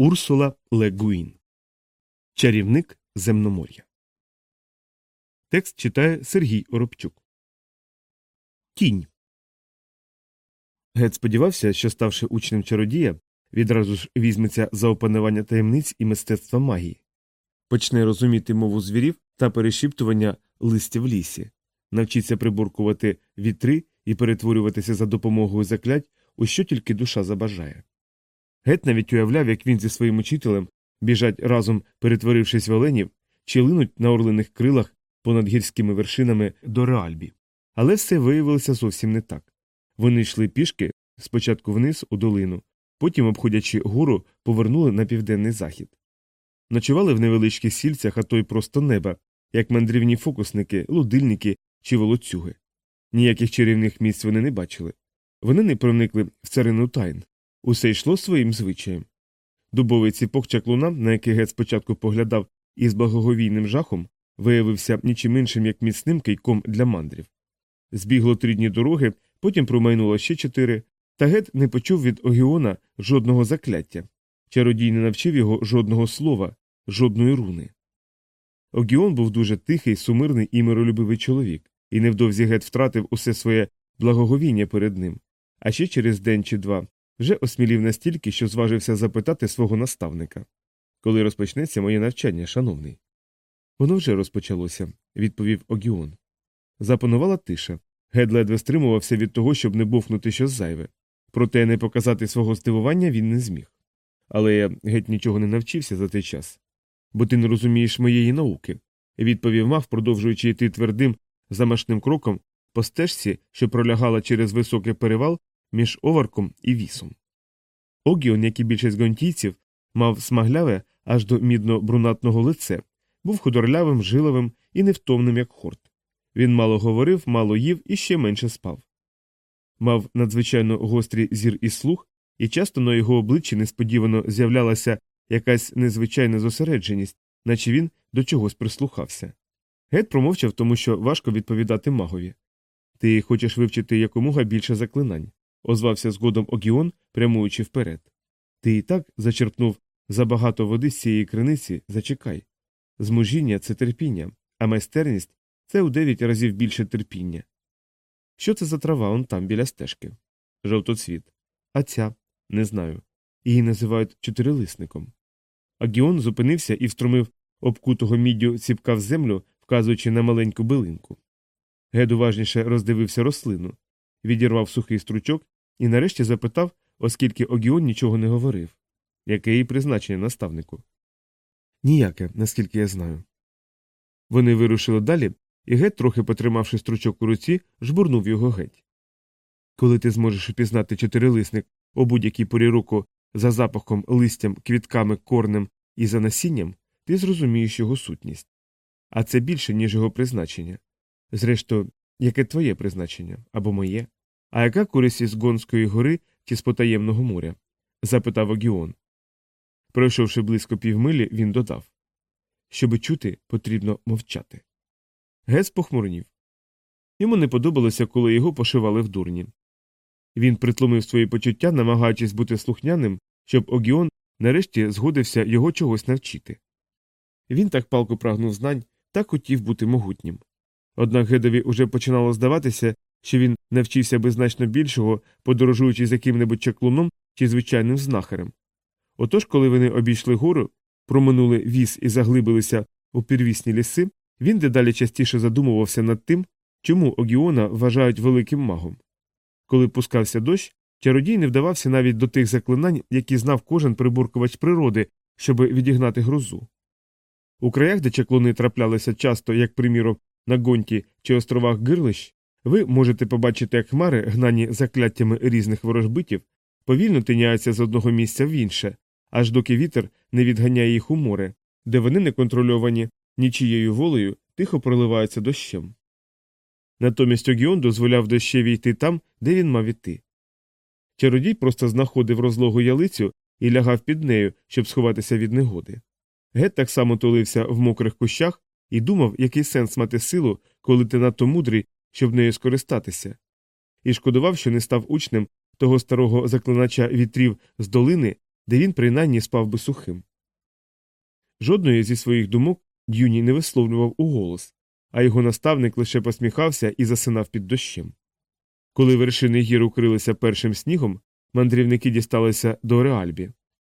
Урсула Легуін. Чарівник земномор'я. Текст читає Сергій Оробчук. Тінь. Гет сподівався, що, ставши учнем чародія, відразу ж візьметься за опанування таємниць і мистецтва магії, почне розуміти мову звірів та перешіптування листя в лісі, навчиться приборкувати вітри і перетворюватися за допомогою заклять, у що тільки душа забажає. Гет навіть уявляв, як він зі своїм учителем біжать разом, перетворившись в оленів, чи линуть на орлиних крилах понад гірськими вершинами до Реальбі. Але все виявилося зовсім не так. Вони йшли пішки спочатку вниз у долину, потім, обходячи гору, повернули на південний захід. Ночували в невеличких сільцях, а то й просто неба, як мандрівні фокусники, лудильники чи волоцюги. Ніяких чарівних місць вони не бачили. Вони не проникли в царину тайн. Усе йшло своїм звичаєм. Дубовий ціпок чаклуна, на який гет спочатку поглядав із благоговійним жахом, виявився нічим іншим, як міцним кийком для мандрів. Збігло три дні дороги, потім промайнуло ще чотири, та гет не почув від Огіона жодного закляття. Чародій не навчив його жодного слова, жодної руни. Огіон був дуже тихий, сумирний і миролюбивий чоловік, і невдовзі гет втратив усе своє благоговіння перед ним. А ще через день чи два вже осмілів настільки, що зважився запитати свого наставника коли розпочнеться моє навчання, шановний. Воно вже розпочалося, відповів Огіон. Запанувала тиша. Гед ледве стримувався від того, щоб не бовкнути щось зайве. Проте не показати свого здивування він не зміг. Але я геть нічого не навчився за цей час. Бо ти не розумієш моєї науки, відповів мав, продовжуючи йти твердим, замашним кроком по стежці, що пролягала через високий перевал між оварком і вісом. Огіон, як і більшість гонтійців, мав смагляве аж до мідно-брунатного лице, був худорлявим, жиловим і невтомним, як хорт. Він мало говорив, мало їв і ще менше спав. Мав надзвичайно гострий зір і слух, і часто на його обличчі несподівано з'являлася якась незвичайна зосередженість, наче він до чогось прислухався. Гет промовчав, тому що важко відповідати магові. Ти хочеш вивчити якомога більше заклинань, озвався згодом Огіон, прямуючи вперед. Ти і так зачерпнув забагато води з цієї криниці, зачекай. Змужіння це терпіння, а майстерність це у дев'ять разів більше терпіння. Що це за трава он там біля стежки? Жовтоцвіт. А ця не знаю. Її називають чотирилисником. Агіон зупинився і встромив обкутого міддю ціпка в землю, вказуючи на маленьку билинку. Гед уважніше роздивився рослину, відірвав сухий стручок і нарешті запитав, оскільки Огіон нічого не говорив. Яке її призначення наставнику? Ніяке, наскільки я знаю. Вони вирушили далі, і геть, трохи потримавши стручок у руці, жбурнув його геть. Коли ти зможеш упізнати чотирилисник у будь-якій порі року за запахом, листям, квітками, корнем і за насінням, ти зрозумієш його сутність. А це більше, ніж його призначення. Зрештою, яке твоє призначення або моє? А яка користь із Гонської гори чи з потаємного моря? запитав Огіон. Пройшовши близько півмилі, він додав Щоби чути, потрібно мовчати. Гес похмурнів. Йому не подобалося, коли його пошивали в дурні. Він притлумив свої почуття, намагаючись бути слухняним, щоб Огіон нарешті згодився його чогось навчити. Він так палко прагнув знань, так хотів бути могутнім. Однак Гедові уже починало здаватися, що він навчився би значно більшого, подорожуючи з яким-небудь чаклуном чи звичайним знахарем. Отож, коли вони обійшли гору, проминули віз і заглибилися у первісні ліси, він дедалі частіше задумувався над тим, чому Огіона вважають великим магом. Коли пускався дощ, чародій не вдавався навіть до тих заклинань, які знав кожен прибуркувач природи, щоб відігнати грозу. У краях, де чаклуни траплялися часто, як приміром, на гонті чи островах гирлищ, ви можете побачити, як хмари, гнані закляттями різних ворожбитів, повільно тиняються з одного місця в інше, аж доки вітер не відганяє їх у море, де вони не контрольовані нічією волею тихо проливаються дощем. Натомість Огіон дозволяв дощеві йти там, де він мав іти. Чародій просто знаходив розлогу ялицю і лягав під нею, щоб сховатися від негоди. Гет так само тулився в мокрих кущах і думав, який сенс мати силу, коли ти надто мудрий, щоб нею скористатися, і шкодував, що не став учнем того старого заклинача вітрів з долини, де він принаймні спав би сухим. Жодної зі своїх думок Д'юні не висловлював у голос, а його наставник лише посміхався і засинав під дощем. Коли вершини гір укрилися першим снігом, мандрівники дісталися до Реальбі.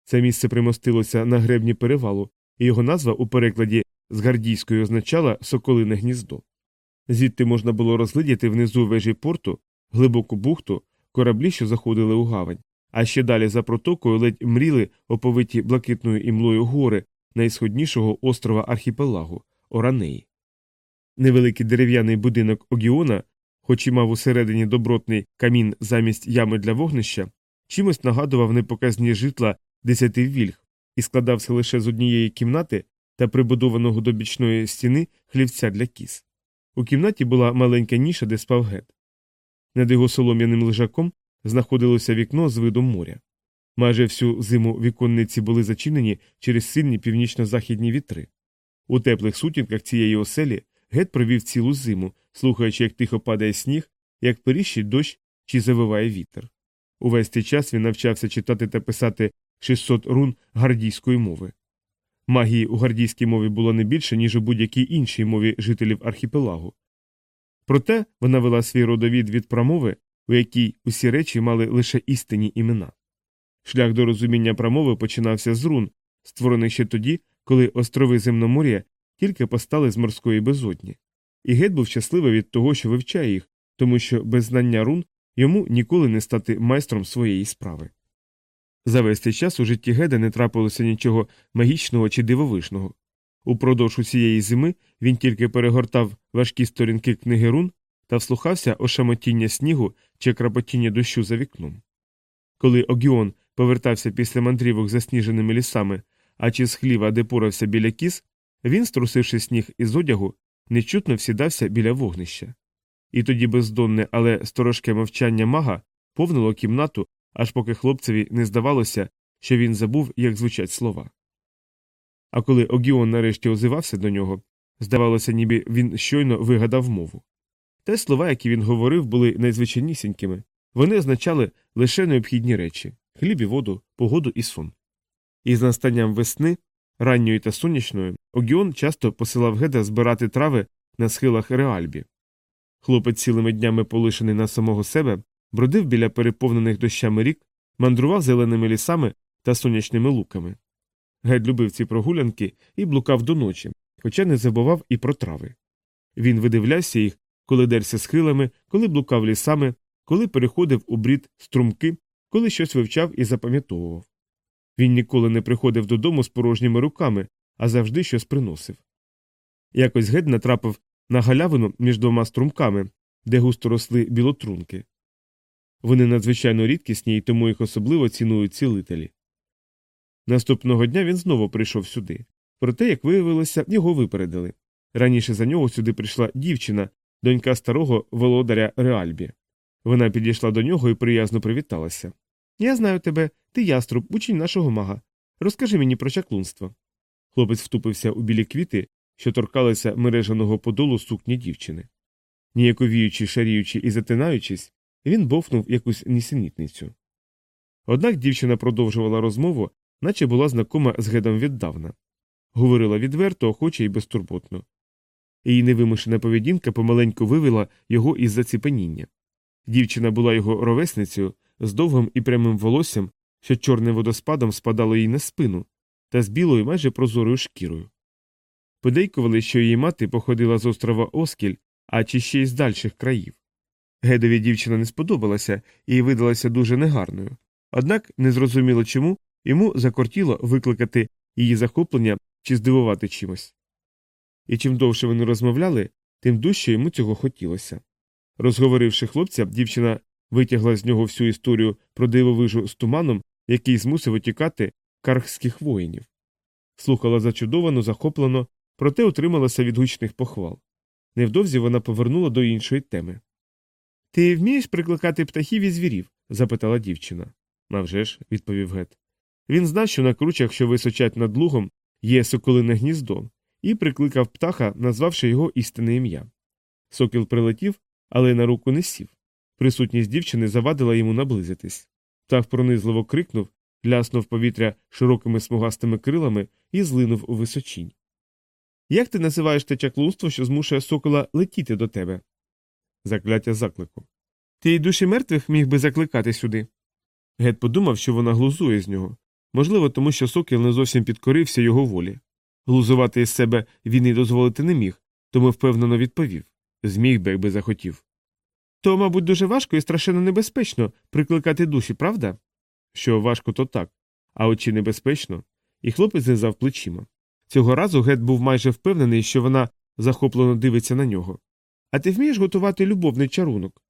Це місце примостилося на гребні перевалу, і його назва у перекладі з гардійської означала соколине гніздо. Звідти можна було розглядіти внизу вежі порту, глибоку бухту, кораблі, що заходили у гавань, а ще далі за протокою ледь мріли оповиті блакитною імлою гори найсходнішого острова архіпелагу Оранеї. Невеликий дерев'яний будинок Огіона, хоч і мав усередині добротний камін замість ями для вогнища, чимось нагадував непоказні житла десяти вільг і складався лише з однієї кімнати та прибудованого до бічної стіни хлівця для кіз. У кімнаті була маленька ніша, де спав гет. Над його солом'яним лежаком знаходилося вікно з видом моря. Майже всю зиму віконниці були зачинені через сильні північно-західні вітри. У теплих сутінках цієї оселі гет провів цілу зиму, слухаючи, як тихо падає сніг, як періщить дощ чи завиває вітер. Увесь цей час він навчався читати та писати 600 рун гардійської мови. Магії у гардійській мові було не більше, ніж у будь-якій іншій мові жителів архіпелагу. Проте вона вела свій родовід від промови, у якій усі речі мали лише істинні імена. Шлях до розуміння промови починався з рун, створених ще тоді, коли острови Земномор'я тільки постали з морської безодні. І гет був щасливий від того, що вивчає їх, тому що без знання рун йому ніколи не стати майстром своєї справи. За весь цей час у житті Геда не трапилося нічого магічного чи дивовижного. Упродовж усієї зими він тільки перегортав важкі сторінки книги рун та вслухався о шамотіння снігу чи крапотіння дощу за вікном. Коли Огіон повертався після мандрівок засніженими лісами, а чи з хліва, де порався біля кіз, він, струсивши сніг із одягу, нечутно всідався біля вогнища. І тоді бездонне, але сторожке мовчання мага повнило кімнату, аж поки хлопцеві не здавалося, що він забув, як звучать слова. А коли Огіон нарешті озивався до нього, здавалося, ніби він щойно вигадав мову. Те слова, які він говорив, були найзвичайнісінькими, вони означали лише необхідні речі хліб і воду, погоду і сон. І з настанням весни, ранньої та сонячної, Огіон часто посилав геда збирати трави на схилах Реальбі. Хлопець цілими днями полишений на самого себе, бродив біля переповнених дощами рік, мандрував зеленими лісами та сонячними луками. Гед любив ці прогулянки і блукав до ночі, хоча не забував і про трави. Він видивлявся їх, коли дерся схилами, коли блукав лісами, коли переходив у брід струмки, коли щось вивчав і запам'ятовував. Він ніколи не приходив додому з порожніми руками, а завжди щось приносив. Якось гед натрапив на галявину між двома струмками, де густо росли білотрунки. Вони надзвичайно рідкісні і тому їх особливо цінують цілителі. Наступного дня він знову прийшов сюди. Проте, як виявилося, його випередили. Раніше за нього сюди прийшла дівчина, донька старого володаря Реальбі. Вона підійшла до нього і приязно привіталася. Я знаю тебе, ти яструб, учень нашого мага. Розкажи мені про чаклунство. Хлопець втупився у білі квіти, що торкалися мережаного подолу сукні дівчини. Ніяковіючи, шаріючи і затинаючись, він бовкнув якусь нісенітницю. Однак дівчина продовжувала розмову, наче була знакома з гедом віддавна. Говорила відверто, охоче і безтурботно. Її невимушена поведінка помаленьку вивела його із заціпеніння. Дівчина була його ровесницею з довгим і прямим волоссям, що чорним водоспадом спадало їй на спину, та з білою майже прозорою шкірою. Подейкували, що її мати походила з острова Оскіль, а чи ще й з дальших країв. Гедові дівчина не сподобалася і видалася дуже негарною, однак незрозуміло чому йому закортіло викликати її захоплення чи здивувати чимось. І чим довше вони розмовляли, тим дужче йому цього хотілося. Розговоривши хлопця, дівчина витягла з нього всю історію про дивовижу з туманом, який змусив утікати кархських воїнів. Слухала зачудовано, захоплено, проте утрималася від гучних похвал. Невдовзі вона повернула до іншої теми. Ти вмієш прикликати птахів і звірів? запитала дівчина. «Навже ж», – відповів Гет. Він знав, що на кручах, що височать над лугом, є соколине гніздо, і прикликав птаха, назвавши його істинне ім'я. Сокіл прилетів, але на руку не сів. Присутність дівчини завадила йому наблизитись. Птах пронизливо крикнув, ляснув повітря широкими смугастими крилами і злинув у височінь. Як ти називаєш те чаклунство, що змушує сокола летіти до тебе? Закляття заклику. Ти й душі мертвих міг би закликати сюди. Гет подумав, що вона глузує з нього. Можливо, тому що сокіл не зовсім підкорився його волі. Глузувати із себе він і дозволити не міг, тому впевнено відповів зміг би, якби захотів. То, мабуть, дуже важко і страшенно небезпечно прикликати душі, правда? Що важко, то так, а от чи небезпечно? І хлопець знизав плечима. Цього разу Гет був майже впевнений, що вона захоплено дивиться на нього. А ти вмієш готувати любовний чарунок?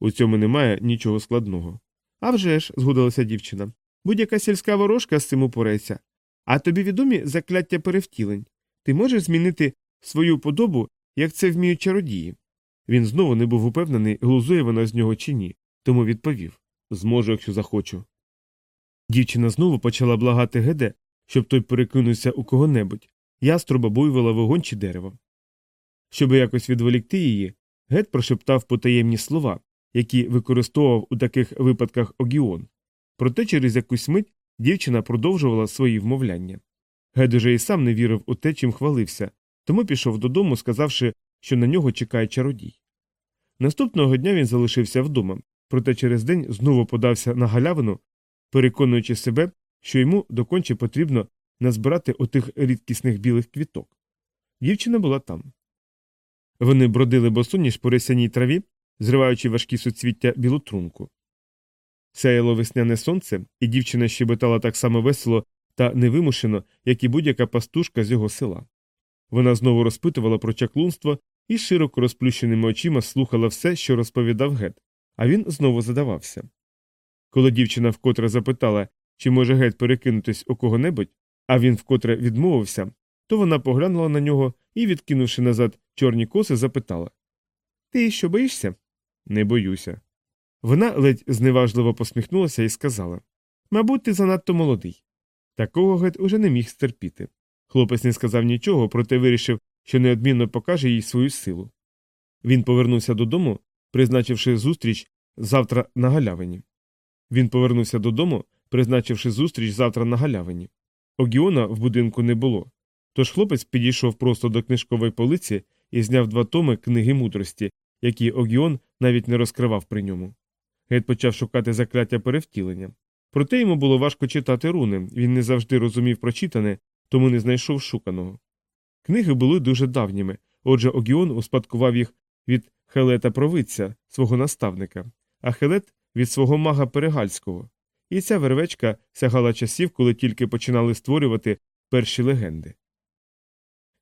У цьому немає нічого складного. «А вже ж», – згодилася дівчина. Будь-яка сільська ворожка з цим упореться. А тобі відомі закляття перевтілень. Ти можеш змінити свою подобу, як це вміють чародії. Він знову не був упевнений, глузує вона з нього чи ні, тому відповів зможу, якщо захочу. Дівчина знову почала благати Геде, щоб той перекинувся у кого-небудь, яструба буйвола вогонь чи дерево. Щоби якось відволікти її, Гет прошептав потаємні слова, які використовував у таких випадках Огіон. Проте через якусь мить дівчина продовжувала свої вмовляння. Гед уже і сам не вірив у те, чим хвалився, тому пішов додому, сказавши, що на нього чекає чародій. Наступного дня він залишився вдома, проте через день знову подався на галявину, переконуючи себе, що йому доконче потрібно назбирати отих рідкісних білих квіток. Дівчина була там. Вони бродили босоніж по ресяній траві, зриваючи важкі суцвіття білотрунку. Сяяло весняне сонце, і дівчина щебетала так само весело та невимушено, як і будь-яка пастушка з його села. Вона знову розпитувала про чаклунство і широко розплющеними очима слухала все, що розповідав гет, а він знову задавався. Коли дівчина вкотре запитала, чи може гет перекинутись у кого-небудь, а він вкотре відмовився, то вона поглянула на нього і, відкинувши назад чорні коси, запитала Ти що боїшся? Не боюся. Вона ледь зневажливо посміхнулася і сказала Мабуть, ти занадто молодий. Такого гет уже не міг стерпіти. Хлопець не сказав нічого, проте вирішив, що неодмінно покаже їй свою силу. Він повернувся додому, призначивши зустріч завтра на галявині. Він повернувся додому, призначивши зустріч завтра на галявині. Огіона в будинку не було. Тож хлопець підійшов просто до книжкової полиці і зняв два томи книги мудрості, які Огіон навіть не розкривав при ньому. Гет почав шукати закляття перевтілення. Проте йому було важко читати руни, він не завжди розумів прочитане, тому не знайшов шуканого. Книги були дуже давніми, отже, Огіон успадкував їх від Хелета Провидця, свого наставника, а Хелет від свого мага Перегальського. І ця вервечка сягала часів, коли тільки починали створювати перші легенди.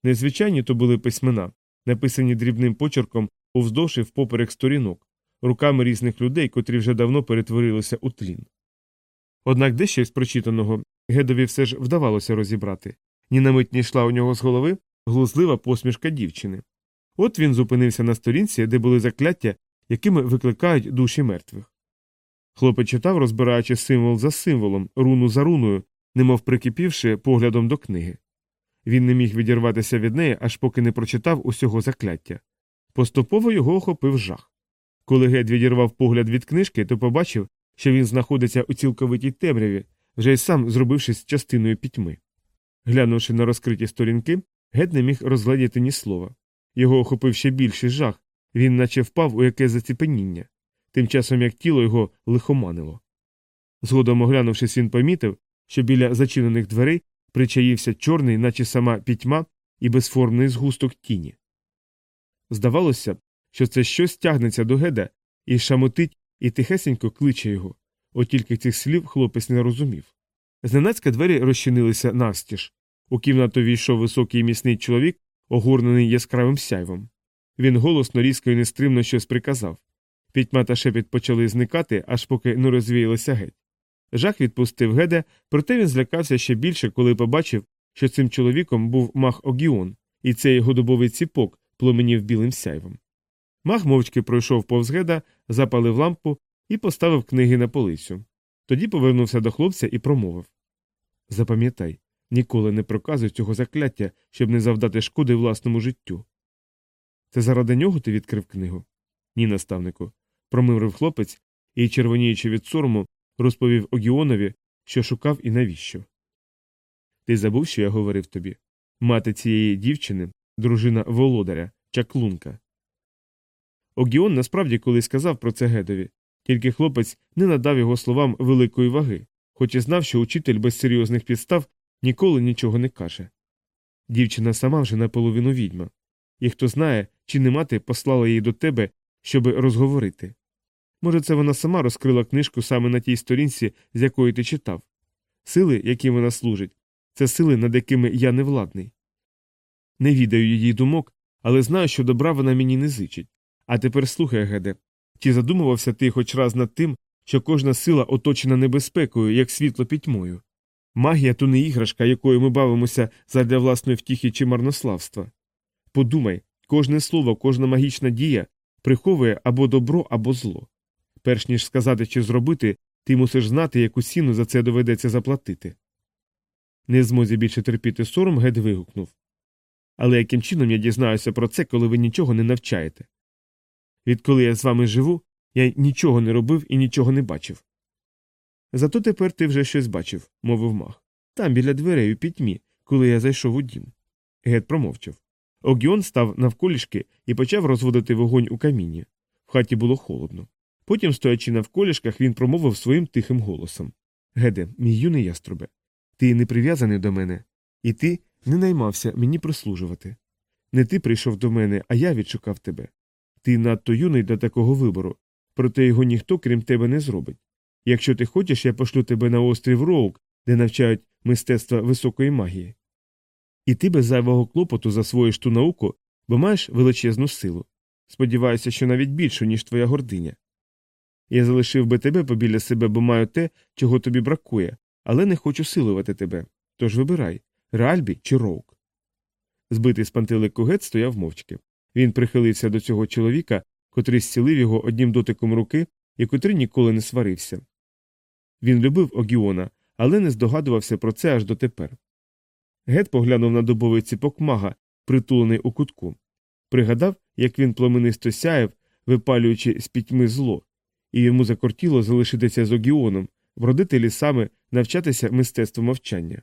Незвичайні то були письмена, написані дрібним почерком уздовж і впоперек сторінок, руками різних людей, котрі вже давно перетворилися у тлін. Однак дещо з прочитаного Гедові все ж вдавалося розібрати ні на мить не йшла у нього з голови глузлива посмішка дівчини. От він зупинився на сторінці, де були закляття, якими викликають душі мертвих. Хлопець читав, розбираючи символ за символом, руну за руною, немов прикипівши поглядом до книги. Він не міг відірватися від неї, аж поки не прочитав усього закляття. Поступово його охопив жах. Коли Гед відірвав погляд від книжки, то побачив, що він знаходиться у цілковитій темряві, вже й сам зробившись частиною пітьми. Глянувши на розкриті сторінки, Гед не міг розгледіти ні слова. Його охопив ще більший жах, він наче впав у яке заціпеніння, тим часом як тіло його лихоманило. Згодом оглянувшись, він помітив, що біля зачинених дверей причаївся чорний, наче сама пітьма, і безформний згусток тіні. Здавалося, що це щось тягнеться до геда і шамотить і тихесенько кличе його, от тільки цих слів хлопець не розумів. Зненацька двері розчинилися навстіж. У кімнату війшов високий міцний чоловік, огорнений яскравим сяйвом. Він голосно, різко і нестримно щось приказав. Пітьма та шепіт почали зникати, аж поки не розвіялися геть. Жах відпустив геде, проте він злякався ще більше, коли побачив, що цим чоловіком був мах Огіон, і цей його дубовий ціпок пломенів білим сяйвом. Мах мовчки пройшов повз геда, запалив лампу і поставив книги на полицю. Тоді повернувся до хлопця і промовив Запам'ятай, ніколи не проказуй цього закляття, щоб не завдати шкоди власному життю. Це заради нього ти відкрив книгу? Ні, наставнику. промиврив хлопець і, червоніючи від сорому, розповів Огіонові, що шукав і навіщо. Ти забув, що я говорив тобі? Мати цієї дівчини, дружина володаря, чаклунка. Огіон насправді колись сказав про це гедові, тільки хлопець не надав його словам великої ваги, хоч і знав, що учитель без серйозних підстав ніколи нічого не каже. Дівчина сама вже наполовину відьма, і хто знає, чи не мати послала її до тебе, щоб розговорити. Може, це вона сама розкрила книжку саме на тій сторінці, з якої ти читав. Сили, яким вона служить, це сили, над якими я не владний. Не відаю її думок, але знаю, що добра вона мені не зичить. А тепер слухай, Геде, чи задумувався ти хоч раз над тим, що кожна сила оточена небезпекою, як світло пітьмою? Магія то не іграшка, якою ми бавимося задля власної втіхи чи марнославства. Подумай, кожне слово, кожна магічна дія приховує або добро, або зло. Перш ніж сказати чи зробити, ти мусиш знати, яку ціну за це доведеться заплатити. Не змозі більше терпіти сором, Гед вигукнув. Але яким чином я дізнаюся про це, коли ви нічого не навчаєте? Відколи я з вами живу, я нічого не робив і нічого не бачив. Зато тепер ти вже щось бачив, мовив мах. Там біля дверей у пітьмі, коли я зайшов у дім. Гет промовчав. Огіон став навколішки і почав розводити вогонь у камінні. В хаті було холодно. Потім, стоячи навколішках, він промовив своїм тихим голосом Геде, мій юний яструбе, ти не прив'язаний до мене, і ти не наймався мені прислужувати. Не ти прийшов до мене, а я відшукав тебе. Ти надто юний для такого вибору, проте його ніхто, крім тебе, не зробить. Якщо ти хочеш, я пошлю тебе на острів Роук, де навчають мистецтва високої магії. І ти без зайвого клопоту засвоїш ту науку, бо маєш величезну силу. Сподіваюся, що навіть більшу, ніж твоя гординя. Я залишив би тебе побіля себе, бо маю те, чого тобі бракує, але не хочу силувати тебе. Тож вибирай Реальбі чи Роук. Збитий з пантелику гет стояв мовчки. Він прихилився до цього чоловіка, котрий зцілив його однім дотиком руки і котрий ніколи не сварився. Він любив Огіона, але не здогадувався про це аж дотепер. Гет поглянув на дубовий ціпок мага, притулений у кутку. Пригадав, як він пломенисто сяяв, випалюючи з пітьми зло, і йому закортіло залишитися з Огіоном, вродити лісами, навчатися мистецтву мовчання.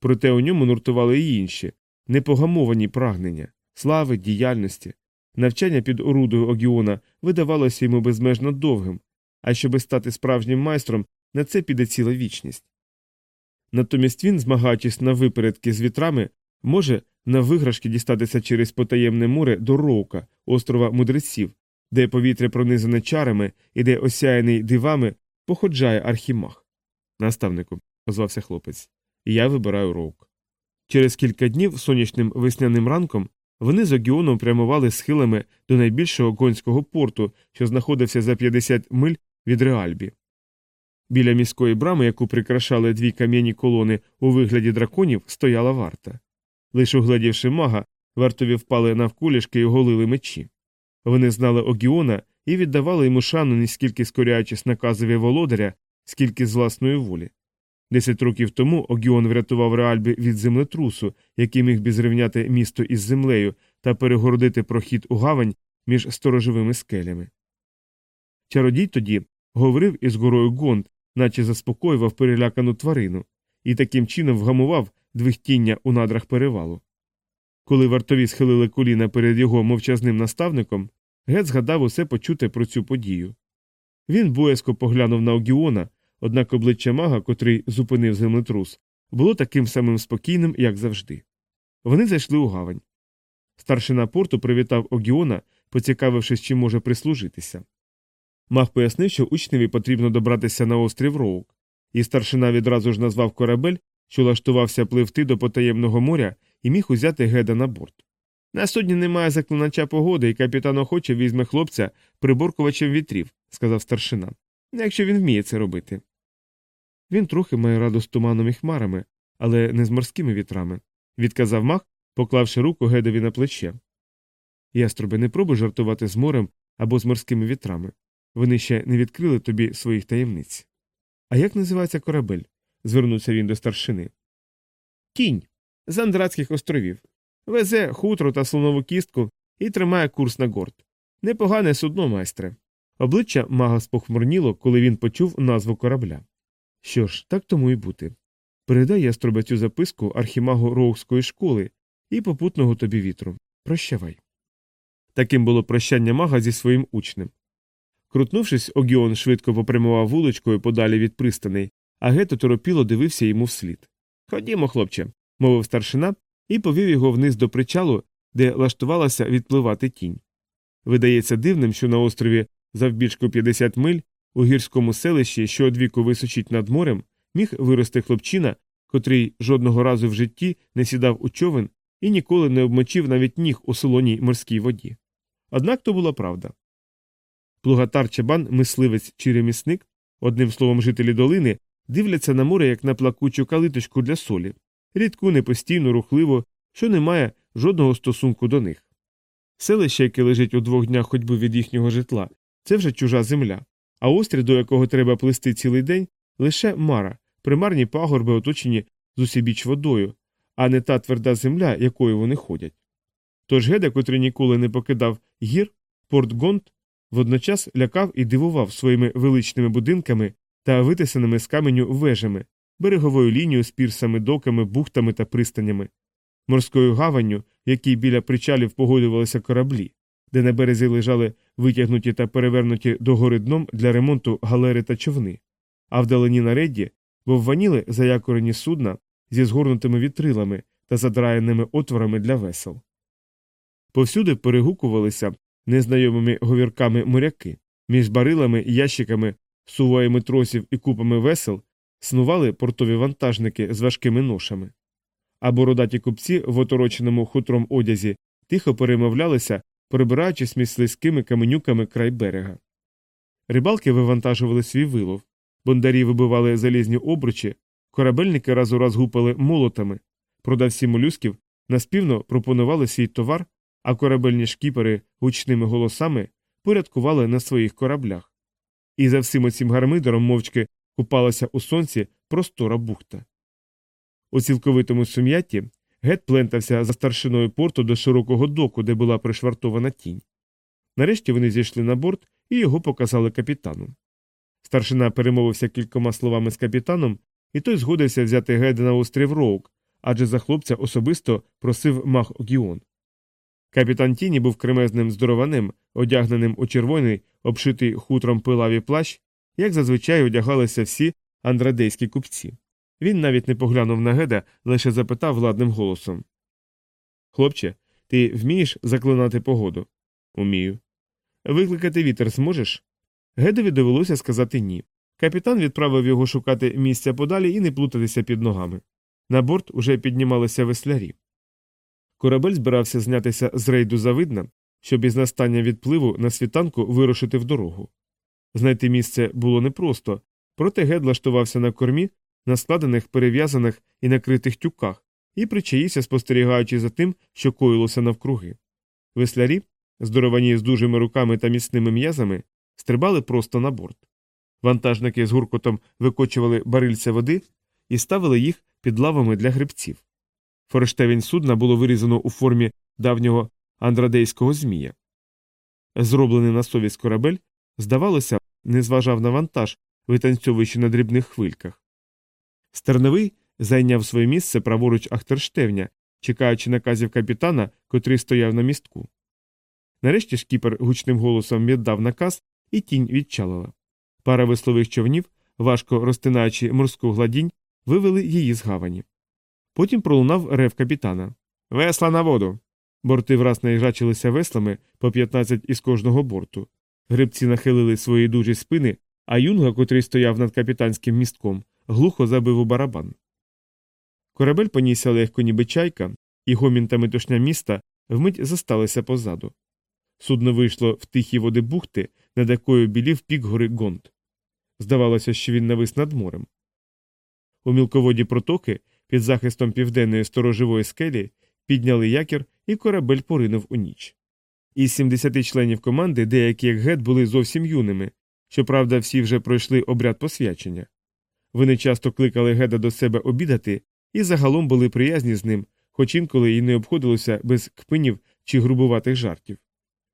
Проте у ньому нуртували й інші непогамовані прагнення, слави, діяльності. Навчання під орудою Огіона видавалося йому безмежно довгим, а щоби стати справжнім майстром, на це піде ціла вічність. Натомість він, змагаючись на випередки з вітрами, може на виграшки дістатися через потаємне море до Роука, острова мудреців, де повітря пронизане чарами і де осяяний дивами походжає архімах. Наставнику, озвався хлопець, я вибираю Роук. Через кілька днів сонячним весняним ранком вони з Огіоном прямували схилами до найбільшого гонського порту, що знаходився за 50 миль від Реальбі. Біля міської брами, яку прикрашали дві кам'яні колони у вигляді драконів, стояла варта. Лише угледівши мага, вартові впали навколішки і оголили мечі. Вони знали Огіона і віддавали йому шану не скільки скоряючись наказові володаря, скільки з власної волі. Десять років тому Огіон врятував Реальбі від землетрусу, який міг би зрівняти місто із землею та перегородити прохід у гавань між сторожовими скелями. Чародій тоді говорив із горою Гонд, наче заспокоював перелякану тварину, і таким чином вгамував двихтіння у надрах перевалу. Коли вартові схилили коліна перед його мовчазним наставником, Гет згадав усе почуте про цю подію. Він боязко поглянув на Огіона, однак обличчя мага, котрий зупинив землетрус, було таким самим спокійним, як завжди. Вони зайшли у гавань. Старшина порту привітав Огіона, поцікавившись, чи може прислужитися. Маг пояснив, що учневі потрібно добратися на острів Роук, і старшина відразу ж назвав корабель, що лаштувався пливти до потаємного моря і міг узяти геда на борт. На судні немає заклинача погоди, і капітан охоче візьме хлопця приборкувачем вітрів, сказав старшина, якщо він вміє це робити. Він трохи має раду з туманом і хмарами, але не з морськими вітрами, відказав мах, поклавши руку гедові на плече. Яструбе, не пробуй жартувати з морем або з морськими вітрами. Вони ще не відкрили тобі своїх таємниць. А як називається корабель? звернувся він до старшини. Кінь з Андратських островів. Везе хутро та слонову кістку і тримає курс на горд. Непогане судно, майстре. Обличчя мага спохмурніло, коли він почув назву корабля. Що ж, так тому і бути. Передай яструба цю записку архімагу Роукської школи і попутного тобі вітру. Прощавай. Таким було прощання мага зі своїм учнем. Крутнувшись, Огіон швидко попрямував вуличкою подалі від пристаней, а гето торопіло дивився йому вслід. Ходімо, хлопче, мовив старшина і повів його вниз до причалу, де лаштувалася відпливати тінь. Видається дивним, що на острові завбільшку 50 миль у гірському селищі, що одвіку височить над морем, міг вирости хлопчина, котрий жодного разу в житті не сідав у човен і ніколи не обмочив навіть ніг у солоній морській воді. Однак то була правда. Плугатар чабан, мисливець чи ремісник, одним словом, жителі долини, дивляться на море як на плакучу калиточку для солі, рідку непостійно, рухливо, що не має жодного стосунку до них. Селище, яке лежить у двох днях ходьби від їхнього житла, це вже чужа земля, а острів, до якого треба плисти цілий день, лише мара, примарні пагорби, оточені зусібіч водою, а не та тверда земля, якою вони ходять. Тож геда, котрий ніколи не покидав гір, порт Гонт, водночас лякав і дивував своїми величними будинками та витисаними з каменю вежами, береговою лінією з пірсами, доками, бухтами та пристанями, морською гаванню, в якій біля причалів погодувалися кораблі, де на березі лежали витягнуті та перевернуті догори дном для ремонту галери та човни, а вдалині на редді вовваніли заякорені судна зі згорнутими вітрилами та задраєними отворами для весел. Повсюди перегукувалися незнайомими говірками моряки, між барилами ящиками, суваями тросів і купами весел снували портові вантажники з важкими ношами. А бородаті купці в отороченому хутром одязі тихо перемовлялися, перебираючись між слизькими каменюками край берега. Рибалки вивантажували свій вилов, бондарі вибивали залізні обручі, корабельники раз у раз гупали молотами, продавці молюсків наспівно пропонували свій товар, а корабельні шкіпери гучними голосами порядкували на своїх кораблях. І за всім оцім гармидером мовчки купалася у сонці простора бухта. У цілковитому сум'ятті гет плентався за старшиною порту до широкого доку, де була пришвартована тінь. Нарешті вони зійшли на борт і його показали капітану. Старшина перемовився кількома словами з капітаном, і той згодився взяти геда на острів Роук, адже за хлопця особисто просив мах Огіон. Капітан Тіні був кремезним здорованим, одягненим у червоний, обшитий хутром пилаві плащ, як зазвичай одягалися всі андрадейські купці. Він навіть не поглянув на геда, лише запитав владним голосом Хлопче, ти вмієш заклинати погоду? Умію. Викликати вітер зможеш? Гедові довелося сказати ні. Капітан відправив його шукати місця подалі і не плутатися під ногами. На борт уже піднімалися веслярі. Корабель збирався знятися з рейду завидна, щоб із настання відпливу на світанку вирушити в дорогу. Знайти місце було непросто, проте гед влаштувався на кормі, на складених, перев'язаних і накритих тюках, і причаївся, спостерігаючи за тим, що коїлося навкруги. Веслярі, здоровані з дужими руками та міцними м'язами, стрибали просто на борт. Вантажники з гуркотом викочували барильця води і ставили їх під лавами для грибців. Форштевень судна було вирізано у формі давнього андрадейського змія. Зроблений на совість корабель, здавалося, не зважав на вантаж, витанцьовуючи на дрібних хвильках. Стерновий зайняв своє місце праворуч Ахтерштевня, чекаючи наказів капітана, котрий стояв на містку. Нарешті шкіпер гучним голосом віддав наказ, і «Тінь» відчалила. Пара веслових човнів, важко розтинаючи морську гладінь, вивели її з гавані. Потім пролунав рев капітана. Весла на воду. Борти враз наїжачилися веслами по 15 із кожного борту. Гребці нахилили свої дужі спини, а юнга, котрий стояв над капітанським містком, глухо забив у барабан. Корабель понісся легко, ніби чайка, і гомін та метушня міста вмить зосталися позаду. Судно вийшло в тихі води бухти, над якою білів пік гори Гонт. Здавалося, що він навис над морем. У мілководі протоки під захистом південної сторожової скелі підняли якір, і корабель поринув у ніч. Із 70 членів команди деякі як гет були зовсім юними, щоправда, всі вже пройшли обряд посвячення. Вони часто кликали геда до себе обідати і загалом були приязні з ним, хоч інколи й не обходилося без кпинів чи грубуватих жартів.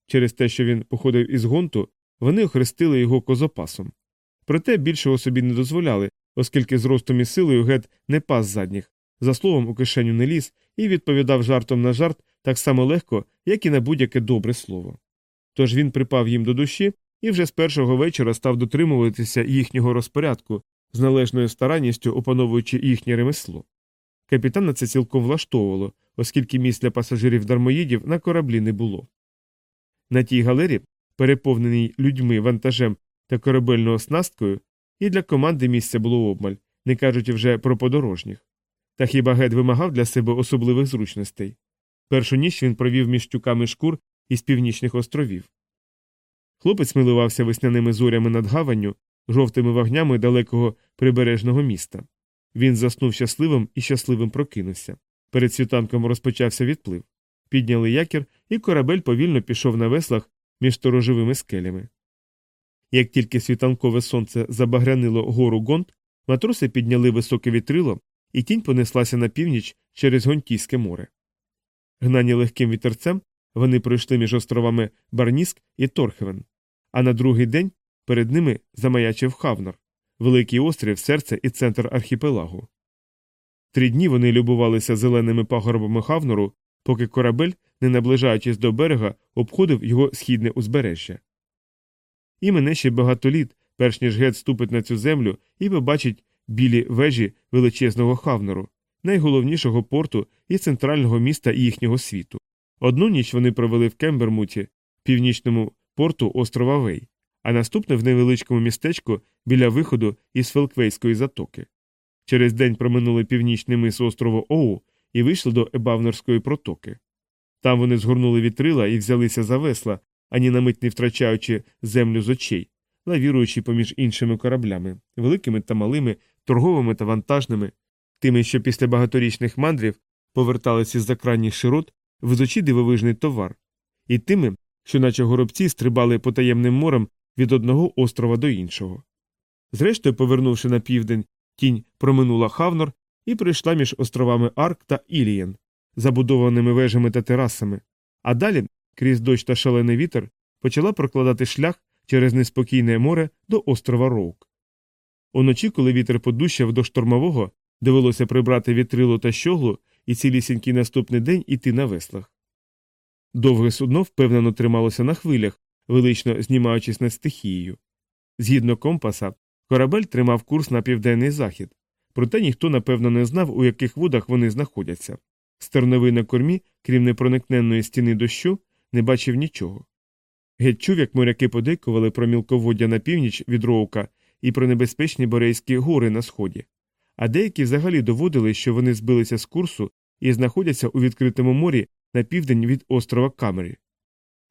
Через те, що він походив із гонту, вони охрестили його козопасом. Проте більшого собі не дозволяли, оскільки з ростом і силою гет не пас задніх, за словом у кишеню не ліз і відповідав жартом на жарт так само легко, як і на будь-яке добре слово. Тож він припав їм до душі і вже з першого вечора став дотримуватися їхнього розпорядку, з належною старанністю опановуючи їхнє ремесло. Капітана це цілком влаштовувало, оскільки місць для пасажирів дармоїдів на кораблі не було. На тій галері, переповненій людьми, вантажем та корабельною оснасткою, і для команди місця було обмаль, не кажучи вже про подорожніх. Та хіба гет вимагав для себе особливих зручностей. Першу ніч він провів між тюками шкур із північних островів. Хлопець милувався весняними зорями над гаванню, жовтими вогнями далекого прибережного міста. Він заснув щасливим і щасливим прокинувся. Перед світанком розпочався відплив. Підняли якір, і корабель повільно пішов на веслах між сторожовими скелями. Як тільки світанкове сонце забагрянило гору гонт, матроси підняли високе вітрило, і тінь понеслася на північ через Гонтійське море. Гнані легким вітерцем, вони пройшли між островами Барніск і Торхевен, а на другий день перед ними замаячив Хавнор, великий острів, серце і центр архіпелагу. Три дні вони любувалися зеленими пагорбами Хавнору, поки корабель, не наближаючись до берега, обходив його східне узбережжя. І мене ще багато літ, перш ніж гет ступить на цю землю і побачить білі вежі величезного Хавнору, найголовнішого порту і центрального міста їхнього світу. Одну ніч вони провели в Кембермуті, північному порту острова Вей, а наступне в невеличкому містечку біля виходу із Фелквейської затоки. Через день проминули північний мис острову Оу і вийшли до Ебавнерської протоки. Там вони згорнули вітрила і взялися за весла, ані на мить не втрачаючи землю з очей, лавіруючи поміж іншими кораблями, великими та малими, торговими та вантажними, тими, що після багаторічних мандрів поверталися з за крайніх широт, везучи дивовижний товар, і тими, що, наче горобці, стрибали потаємним морем від одного острова до іншого. Зрештою, повернувши на південь, тінь проминула Хавнор і прийшла між островами Арк та Ілієн, забудованими вежами та терасами, а далі, крізь дощ та шалений вітер, почала прокладати шлях через неспокійне море до острова Роук. Уночі, коли вітер подущав до штормового, довелося прибрати вітрило та щоглу і цілісінький наступний день іти на веслах. Довге судно впевнено трималося на хвилях, велично знімаючись над стихією. Згідно компаса, корабель тримав курс на південний захід, проте ніхто напевно не знав, у яких водах вони знаходяться. Стерновий на кормі, крім непроникненної стіни дощу, не бачив нічого. Геть чув, як моряки подейкували про мілководдя на північ від Роука і про небезпечні Борейські гори на сході, а деякі взагалі доводили, що вони збилися з курсу і знаходяться у відкритому морі на південь від острова Камері.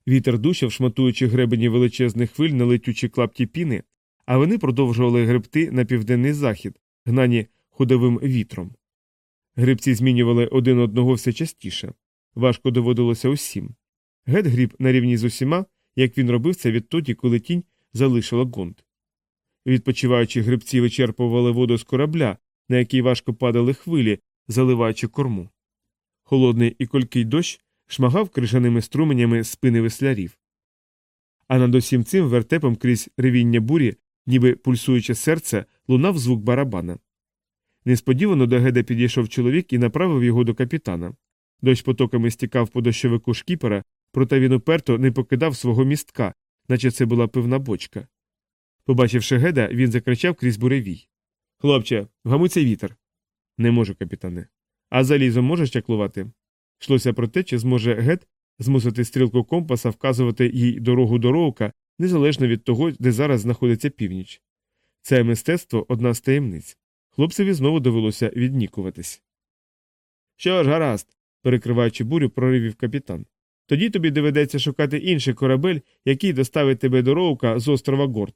Вітер душав, шматуючи гребені величезних хвиль на летючі клапті піни, а вони продовжували гребти на південний захід, гнані ходовим вітром. Грибці змінювали один одного все частіше. Важко доводилося усім. Гет гріб на рівні з усіма, як він робив це відтоді, коли тінь залишила гонт. Відпочиваючи грибці вичерпували воду з корабля, на який важко падали хвилі, заливаючи корму. Холодний і колький дощ шмагав крижаними струменями спини веслярів. А над усім цим вертепом крізь ревіння бурі, ніби пульсуюче серце, лунав звук барабана. Несподівано до Геда підійшов чоловік і направив його до капітана. Дощ потоками стікав по дощовику шкіпера, проте він уперто не покидав свого містка, наче це була пивна бочка. Побачивши геда, він закричав крізь буревій. Хлопче, вгамуйся вітер. Не можу, капітане. А залізом можеш чаклувати? Йшлося про те, чи зможе гет змусити стрілку компаса вказувати їй дорогу до роука, незалежно від того, де зараз знаходиться північ. Це мистецтво одна з таємниць. Хлопцеві знову довелося віднікуватись. Що ж, гаразд, перекриваючи бурю, проривів капітан. Тоді тобі доведеться шукати інший корабель, який доставить тебе до роука з острова Горд.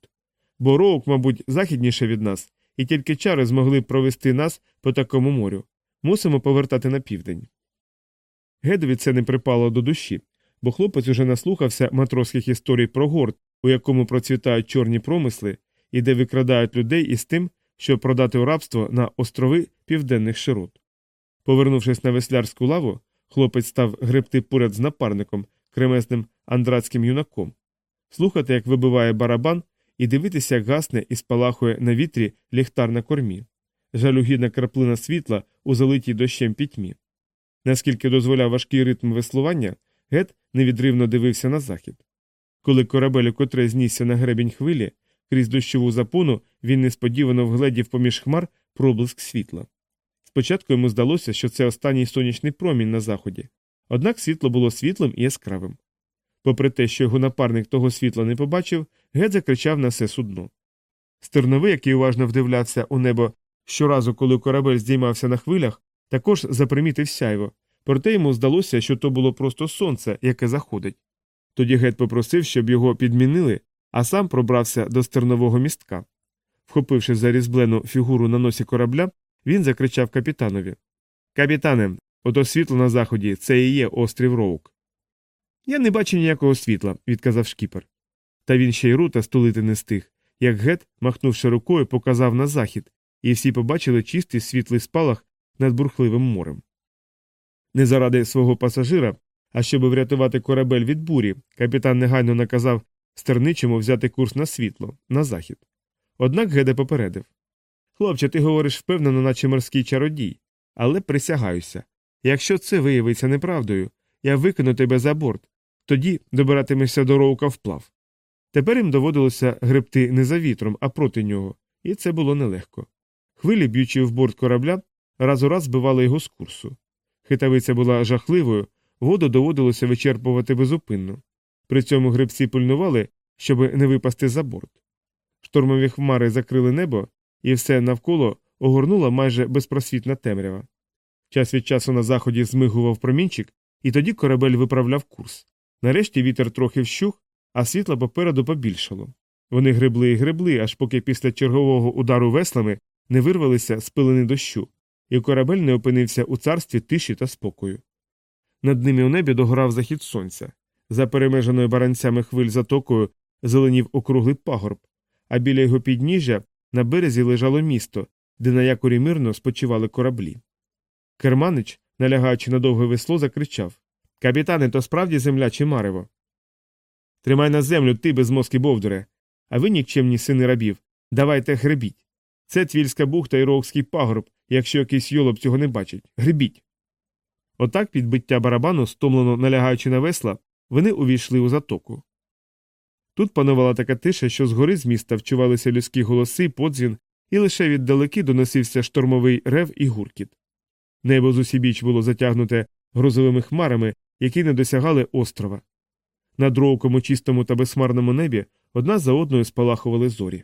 Бо роук, мабуть, західніше від нас, і тільки чари змогли провести нас по такому морю. Мусимо повертати на південь. Гедові це не припало до душі, бо хлопець уже наслухався матроських історій про горд, у якому процвітають чорні промисли і де викрадають людей із тим, щоб продати у рабство на острови південних широт. Повернувшись на веслярську лаву, хлопець став гребти поряд з напарником, кремесним андратським юнаком, слухати, як вибиває барабан, і дивитися, як гасне і спалахує на вітрі ліхтар на кормі, жалюгідна краплина світла у залитій дощем пітьмі. Наскільки дозволяв важкий ритм веслування, Гет невідривно дивився на захід. Коли корабель котре знісся на гребінь хвилі, крізь дощову запону він несподівано вгледів поміж хмар проблиск світла. Спочатку йому здалося, що це останній сонячний промінь на заході, однак світло було світлим і яскравим. Попри те, що його напарник того світла не побачив, Гет закричав на все судно. Стерновий, який уважно вдивлявся у небо щоразу, коли корабель здіймався на хвилях, також запримітив сяйво, проте йому здалося, що то було просто сонце, яке заходить. Тоді Гет попросив, щоб його підмінили, а сам пробрався до стернового містка. Вхопивши за різблену фігуру на носі корабля, він закричав капітанові Капітане, ото світло на заході, це і є острів Роук. Я не бачу ніякого світла, відказав шкіпер. Та він ще й рута стулити не стиг, як гет, махнувши рукою, показав на захід, і всі побачили чистий світлий спалах над бурхливим морем. Не заради свого пасажира, а щоб врятувати корабель від бурі, капітан негайно наказав стерничому взяти курс на світло, на захід. Однак Геде попередив Хлопче, ти говориш впевнено, наче морський чародій, але присягаюся. Якщо це виявиться неправдою, я викину тебе за борт, тоді добиратимешся до роука вплав. Тепер їм доводилося гребти не за вітром, а проти нього, і це було нелегко. Хвилі, б'ючи в борт корабля, раз у раз збивали його з курсу. Хитавиця була жахливою, воду доводилося вичерпувати безупинно. При цьому гребці пильнували, щоб не випасти за борт. Штормові хмари закрили небо, і все навколо огорнула майже безпросвітна темрява. Час від часу на заході змигував промінчик, і тоді корабель виправляв курс. Нарешті вітер трохи вщух, а світла попереду побільшало. Вони гребли і гребли, аж поки після чергового удару веслами не вирвалися з пилини дощу, і корабель не опинився у царстві тиші та спокою. Над ними у небі догорав захід сонця. За перемеженою баранцями хвиль затокою зеленів округлий пагорб, а біля його підніжжя на березі лежало місто, де на якорі мирно спочивали кораблі. Керманич, налягаючи на довге весло, закричав Капітане, то справді земля чи марево? Тримай на землю, ти безмозкий бовдуре. А ви нікчемні сини рабів. Давайте гребіть. Це твільська бухта і рогський пагорб, якщо якийсь йолоб цього не бачить. Гребіть. Отак, під биття барабану, стомлено налягаючи на весла, вони увійшли у затоку. Тут панувала така тиша, що згори з міста вчувалися людські голоси, подзвін, і лише віддалеки доносився штормовий рев і гуркіт. Небо з усібіч було затягнуте грозовими хмарами, які не досягали острова. На дровкому чистому та безхмарному небі одна за одною спалахували зорі.